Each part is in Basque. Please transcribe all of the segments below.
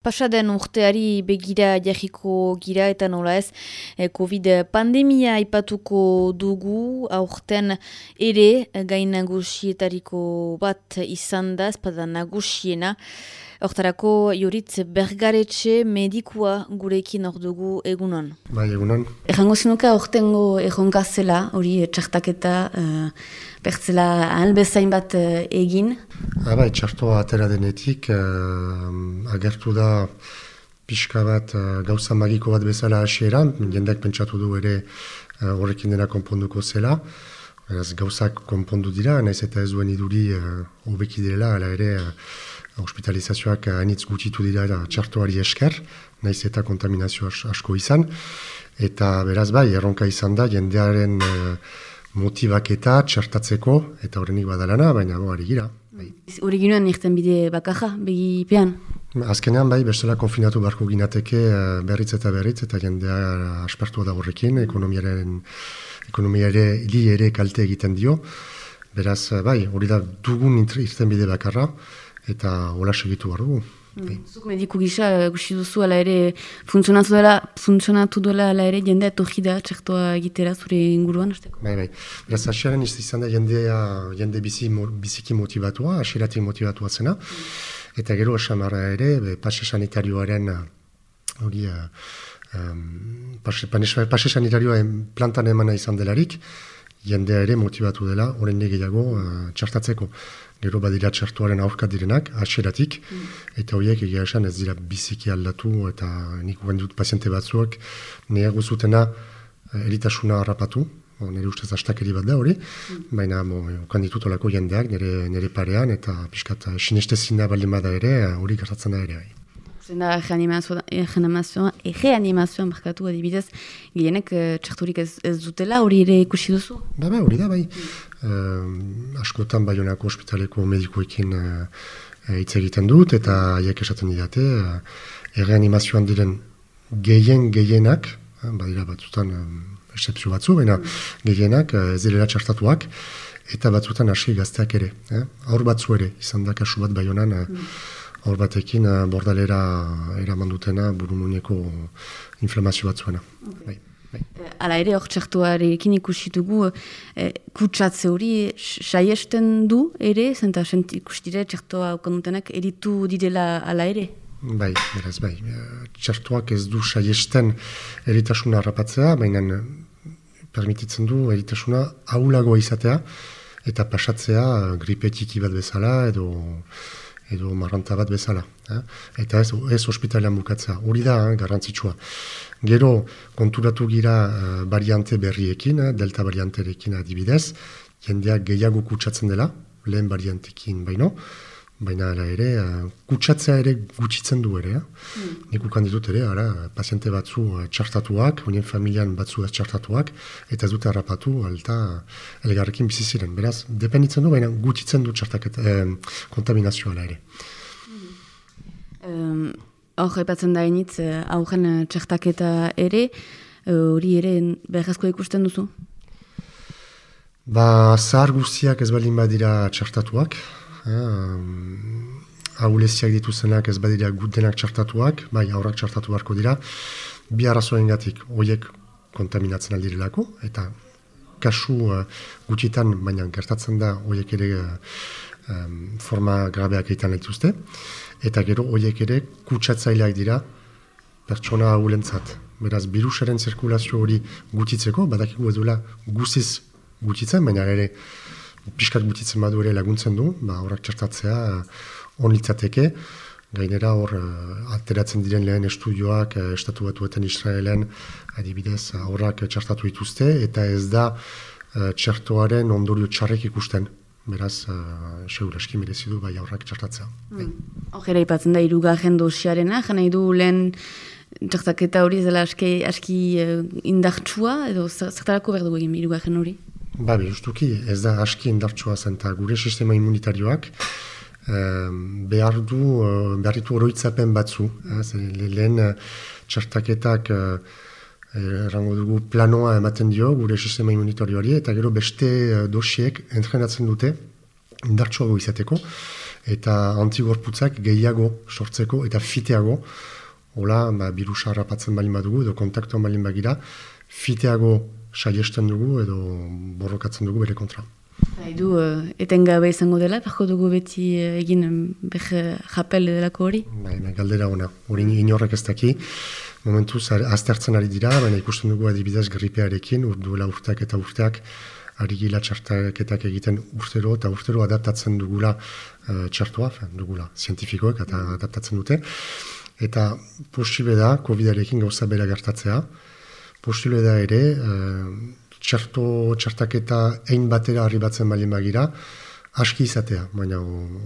Pasaden urteari begira jarriko gira eta nola ez eh, COVID pandemia ipatuko dugu aurten ere gain nagusietariko bat izan da, espada nagusiena. Hortarako Joritz Bergaretxe medikua gurekin hor dugu egunon. Bai, egunon. Errango zinuka hortengo erronka zela, hori txartaketa uh, bertzela ahalbezain bat uh, egin? Ha, bai, txartoa atera denetik, uh, agertu da pixka bat uh, gauza magiko bat bezala hasieran, jendeak pentsatu du ere horrekin dena konponduko zela. Eraz, gauzak konpondu dira, naiz eta ez duen iduri uh, obeki direla, ala ere hospitalizazioak hainitz gutitu dira era, txartoari esker, naiz eta kontaminazio asko izan, eta beraz bai, erronka izan da, jendearen e, motivak eta txartatzeko, eta horrenik badalana, baina bo, ari gira. Bai. Hori ginoen irten bide bakaja, begi pean? Azkenean bai, bestela konfinatu barko ginateke berritz eta berritz, eta jendea aspertua da horrekin, ekonomiaren, ekonomiare, li ere kalte egiten dio, Beraz, bai, hori da dugun irten bide bakarra, eta hola segitu behar dugu. Mm. Zuk mediku gisa, gusi duzu, ala ere, funtzionatu dela, funtzionatu dela, ala ere, jendea tohi da, txertoa egitera, zure inguruan, azteko? Bai, bai. Beraz, asiaren izan da jendea, jende bizi, biziki motivatua, asieratik motivatua zena, mm. eta gero esamara ere, be, pase sanitarioaren, hori, um, pase, sanitarioa plantan emana izan delarik, jendea ere motivatu dela, horren gehiago uh, txartatzeko gero badira txartuaren aurka direnak, aseratik, mm. eta horiek egia esan ez dira biziki aldatu, eta nik dut paziente batzuak, nire zutena eh, eritasuna harrapatu, nire ustez astakeri bat da hori, mm. baina okan ditut olako jendeak nire, nire parean, eta piskat eh, sinestezina baldin bada ere, eh, hori gertatzen da ere. Bai. Zenda reanimazioan markatu adibidez, gehienek txarturik ez, ez dutela, hori ere ikusi duzu? Ba, ba, hori da, bai. Mm. askotan baionako ospitaleko medikoekin hitz egiten dut, eta haiek esaten didate, uh, erreanimazioan diren gehien gehienak, uh, badira batzutan uh, batzu, baina mm. gehienak uh, ez direla txartatuak, eta batzutan hasi gazteak ere. Eh? Aur batzu ere, izan da kasu bat baionan, uh, hor batekin uh, bordalera eraman dutena burumuneko inflamazio batzuena. Okay. Bai. Bai. Hala ere, hor txartuarekin ikusitugu, e, kutsatze hori saiesten du ere, zenta ikustire txartua okonutenak eritu direla hala ere? Bai, beraz, bai. Txartuak ez du saiesten eritasuna harrapatzea, baina permititzen du eritasuna aulagoa izatea, eta pasatzea gripetiki bat bezala, edo edo marranta bat bezala. Eh? Eta ez, ez hospitalean bukatzea. Hori da, eh, garrantzitsua. Gero, konturatu gira variante berriekin, eh, delta varianterekin adibidez, jendeak gehiago kutsatzen dela, lehen variantekin baino, baina ara ere, uh, kutsatzea ere gutxitzen du ere. Eh? Mm. Nik ukan ditut ere, ara, paziente batzu txartatuak, honien familian batzu txartatuak, eta ez dute harrapatu, alta, elgarrekin biziziren. Beraz, dependitzen du, baina gutxitzen du txartak eh, kontaminazioa ere. Um, Hor, epatzen da initz, haugen txartaketa ere, hori ere behazko ikusten duzu? Ba, zahar guztiak ez balin badira txartatuak, Ahuleziak dituzenak ez badira denak txartatuak, bai aurrak txartatu beharko dira, bi arrazoen gatik horiek kontaminatzen aldirelako, eta kasu uh, gutxitan, baina gertatzen da horiek ere um, forma grabeak egiten dituzte, eta gero horiek ere kutsatzaileak dira pertsona ahulentzat. Beraz, birusaren zirkulazio hori gutitzeko, badakigu ez duela guziz gutitzen, baina ere piskat gutitzen badu ere laguntzen du, ba, horrak txertatzea uh, on litzateke, gainera hor uh, ateratzen diren lehen estudioak uh, estatu batuetan Israelen adibidez horrak txertatu dituzte, eta ez da txertoaren ondorio txarrek ikusten. Beraz, uh, segur eski merezi du bai aurrak txertatzea. Mm. Hor ipatzen da irugarren dosiarena, jena du lehen txertaketa hori zela aski, aski uh, indartsua, edo zertarako behar dugu egin irugarren hori? Ba, justuki, ez da aski indartsua zen, eta gure sistema immunitarioak eh, behar du, eh, behar ditu oroitzapen batzu. Eh, lehen eh, txartaketak eh, errango dugu planoa ematen dio gure sistema immunitarioari, eta gero beste dosiek entrenatzen dute indartsuago izateko, eta antigorputzak gehiago sortzeko eta fiteago, hola, ba, birusa harrapatzen balin badugu edo kontaktuan balin bagira, fiteago saiesten dugu edo borrokatzen dugu bere kontra. Haidu, uh, etengabe izango dela, berko dugu beti uh, egin beh japel delako hori? Bai, bai, galdera ona, hori inorrek ez daki, momentuz aztertzen ari dira, baina ikusten dugu adibidez gripearekin, duela urteak eta urteak, ari gila txartaketak egiten urtero, eta urtero adaptatzen dugula uh, txartoa, dugula, zientifikoek eta adaptatzen dute, eta posible da, COVID-arekin gauza bera gertatzea, posible da ere, uh, txarto txartaketa egin batera arribatzen balin bagira, aski izatea, baina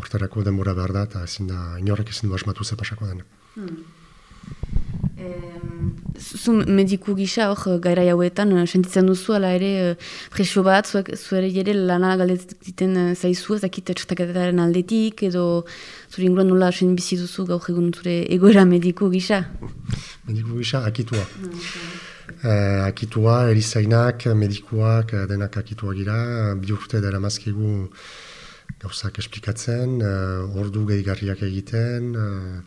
hortarako denbora behar da, eta ezin da, inorrek ezin du asmatu ze pasako den. Hmm. Zu mediku gisa hor gaira jauetan, eh, sentitzen duzu ala ere eh, presio bat, zu ere jere lana galdetiten eh, zaizu, ezakit txartaketaren aldetik, edo zure inguruan nola sen bizi duzu gaur egun zure egoera mediku gisa? Mediku gisa akitua. Hmm, eh, akitua, erizainak, medikuak, eh, denak akitua gira, bi urte dara mazkigu gauzak esplikatzen, uh, ordu gehigarriak egiten, uh,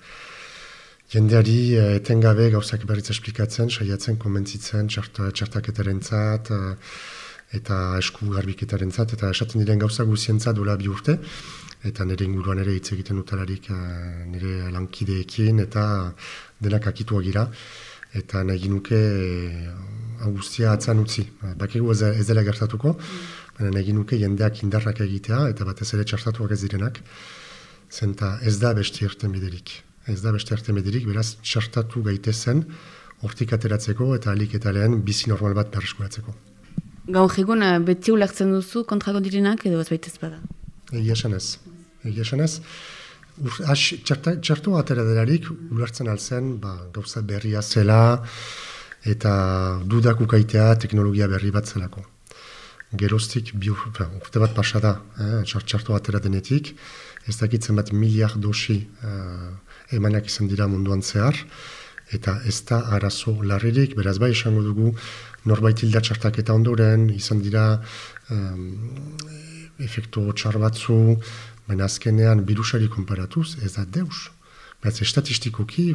jendeari uh, etengabe gauzak berriz esplikatzen, saiatzen, konbentzitzen, txartaketaren zat, eta esku garbiketaren zat, eta esaten diren gauzak guzientzat dola bi urte, eta nire inguruan ere hitz egiten utalarik nire lankideekin, eta denak akitua gira eta nahi ginuke eh, augustia atzan utzi. Bakigu ez, ez dela gertatuko, baina nahi ginuke jendeak indarrak egitea, eta batez ere txartatuak ez direnak, zenta ez da beste erten biderik. Ez da beste erten biderik, beraz txartatu gaitezen, hortik ateratzeko eta alik eta lehen bizi normal bat berreskuratzeko. Gaur egun eh, beti ulertzen duzu kontrako direnak edo ez baitez bada? Egia esan ez. Egia esan ez. Txartu atera delarik, ulertzen alzen, ba, gauza berria zela, eta dudak ukaitea teknologia berri bat zelako. Geroztik, urte bat pasada, eh, txartu atera denetik, ez dakitzen bat miliard dosi eh, emanak izan dira munduan zehar, eta ez da arazo larririk, beraz bai esango dugu, norbait hilda txartak eta ondoren, izan dira eh, efektu txar batzu, Baina azkenean birusari konparatuz, ez da deus. Beraz, estatistikoki,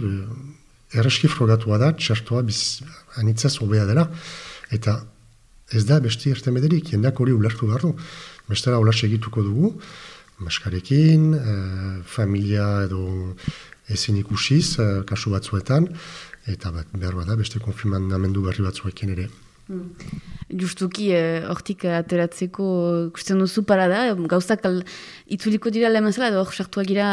erreski frogatua da, txertoa biz, anitzaz hobea dela. Eta ez da besti ertemederik, jendeak hori ulertu behar du. Bestela hola segituko dugu, maskarekin, eh, familia edo ezin ikusiz, eh, kasu batzuetan, eta bat, behar bada beste konfirmamendu berri batzuekin ere. Hmm. Justuki, eh, hortik eh, ateratzeko kusten duzu para da, gauzak al, itzuliko dira lehen edo hor sartua gira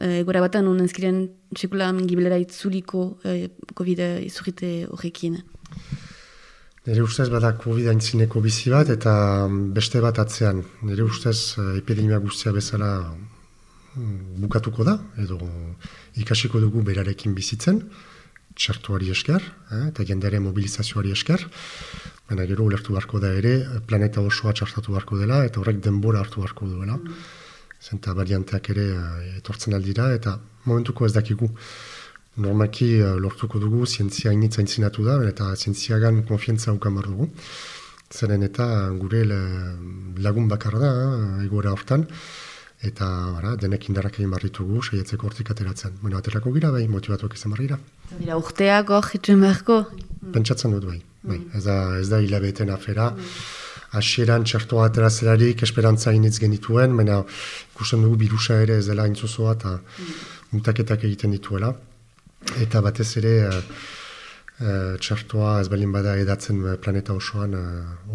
eh, batan honen ezkiren txekula gibilera itzuliko eh, COVID izurrite horrekin. Nire ustez bada COVID aintzineko bizi bat eta mm, beste bat atzean. Nire ustez eh, epidemia guztia bezala mm, bukatuko da, edo ikasiko dugu berarekin bizitzen txartuari esker, eh, eta jendere mobilizazioari esker, baina gero ulertu beharko da ere, planeta osoa txartatu beharko dela, eta horrek denbora hartu beharko duela. Mm. Zenta varianteak ere uh, etortzen aldira, eta momentuko ez dakigu. Normaki uh, lortuko dugu, zientzia initza intzinatu da, eta zientziagan konfientza ukan bar dugu. Zeren eta gure lagun bakarra da, egoera hortan, eta bara, denek indarrak egin barritugu, saietzeko hortik ateratzen. Bueno, aterako gira, bai, motivatuak izan barrira. Dira, urteak hor, hitzen beharko? Pentsatzen dut, bai. bai. Ez da, ez da hilabeten afera. Asieran txertoa aterazelarik esperantza initz genituen, baina ikusten dugu birusa ere ez dela intzuzoa eta mm. mutaketak egiten dituela. Eta batez ere, uh, e, txartoa ez balin bada edatzen eh, planeta osoan eh,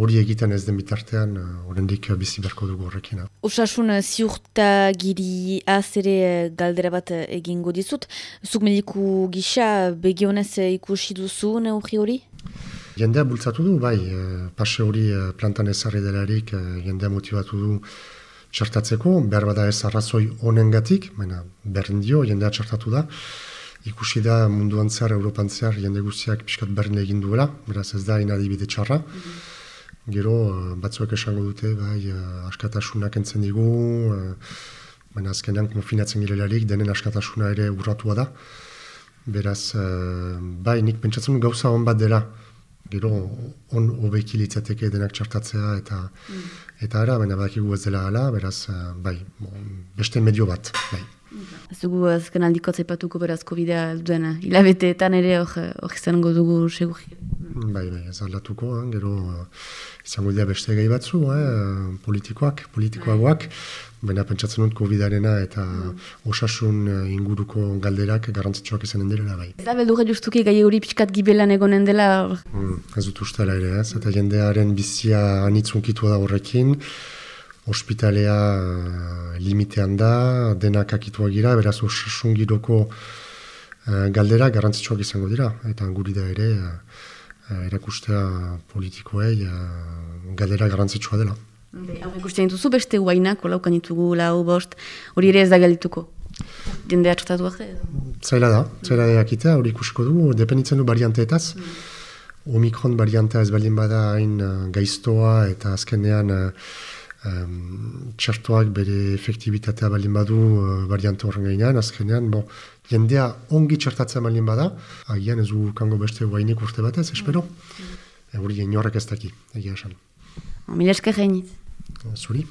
hori egiten ez den bitartean horrendik bizi berko dugu horrekin. Osasun ziurta giri azere galdera bat egingo dizut. Zuk mediku gisa begionez ikusi duzu neurri hori? Jendea bultzatu du, bai, pase hori plantan ezarri delarik jendea motivatu du txartatzeko, behar bada ez arrazoi honengatik, baina berdin dio, jendea txartatu da ikusi da munduan zehar, Europan zehar, jende guztiak pixkat berdin egin duela, beraz ez da inadibide txarra. Mhm. Gero, eh, batzuek esango dute, bai, uh, askatasunak entzen digu, uh, baina azkenean konfinatzen girelarik, denen askatasuna ere urratua da. Beraz, bai, nik pentsatzen gauza hon bat dela gero on hobeki litzateke denak txartatzea eta mm. eta ara, baina badakigu ez dela ala, beraz, bai, beste medio bat, bai. Ez dugu azken aldiko zaipatuko berazko bidea duena, hilabeteetan ere hori zango dugu segurri. Bai, bai, ez aldatuko, eh? gero izango dira beste gai batzu, eh? politikoak, politikoagoak, baina pentsatzen dut COVID-arena eta osasun inguruko galderak garrantzitsuak izanen dira bai. Ez da beldurra justuki gai hori pixkat gibelan egonen dela? Mm, ez dut ustela ere, ez? eta jendearen bizia anitzunkitu da horrekin, ospitalea uh, limitean da, denak akitua gira, beraz osasun giroko uh, galdera garrantzitsuak izango dira, eta guri da ere uh, erakustea politikoei galdera garrantzitsua dela. Hau ikusten dituzu beste guainak, laukan ditugu lau bost, hori ere ez da galdituko? Jendea txotatu arte? Zaila da, zaila da jakitea, hori ikusiko dugu, dependitzen du varianteetaz. Mm. Omikron variantea ez baldin bada hain gaiztoa eta azkenean um, txartuak bere efektibitatea balin badu uh, variante horren gainean, azkenean, bo, jendea ongi txartatzen balin bada, agian ez du kango beste guainik urte batez, espero, mm. hori mm. ez daki, egia esan. Mila esker Zuri.